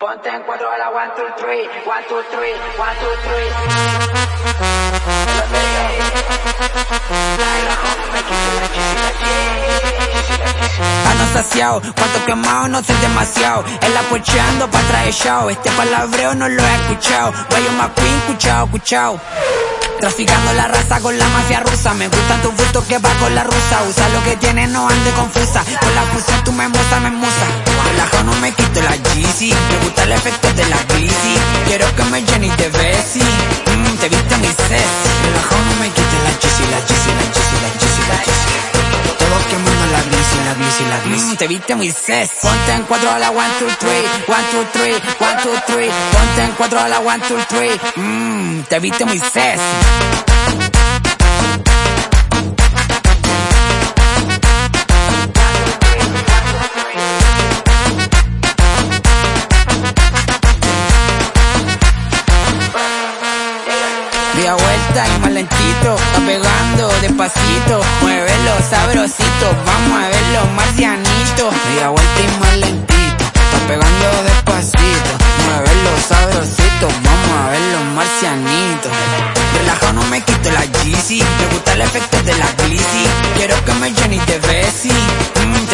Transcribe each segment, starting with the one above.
Ponte en cuatro a la one, two, three, one, two, three, one, two, three. Ando saciado, cuánto quemado, no sé demasiado. El apoyando pa' traer show. Este palabreo no lo he escuchado. Guayo McQueen, cuchao, cuchao. Traficando la raza con la mafia rusa. Me gustan tus gustos que va con la rusa. Usa lo que tienes, no ande confusa. Con la fusión tú me musa, me musa. Relajo, no me quito la Yeezy. Me gusta el efecto de la glizzy. Quiero que me llenes de Bessie. Mmm, te viste mi sexy. Relajo, no me quito la Yeezy, la Yeezy, la Yeezy, la Yeezy, la Yeezy. Todos quemando la glizzy, la glizzy, la glizzy. te viste muy sexy. Ponte en cuatro a la one, two, three. One, two, three. One, two, three. Ponte en cuatro a la one, two, three. Mmm, te viste muy sexy. Día vuelta y más lentito, va pegando despacito, muévelo sabrosito, vamos a verlo marcianito. Día vuelta y más lentito, está pegando despacito, muévelo sabrosito, vamos a verlo marcianito. Relajado no me quito la Yeezy, me gusta el efecto de la glizzy, quiero que me llenes de Bessie, mm,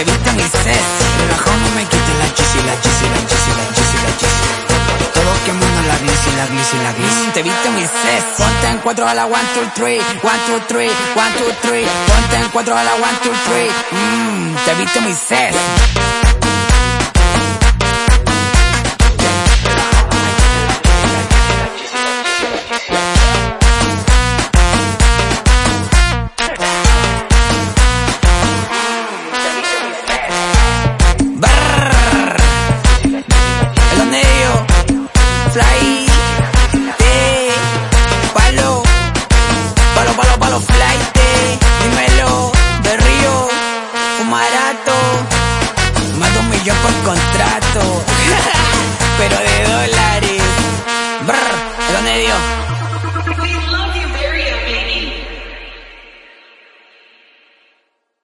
te viste muy sexy. Ponte en cuatro a la one, two, three. One, two, three. One, two, three. Ponte en cuatro a la one, two, three. Mmm, te viste muy sexy. Te, dímelo, de río, fumarato, más de un millón por contrato, pero de dólares, brr, donde yo.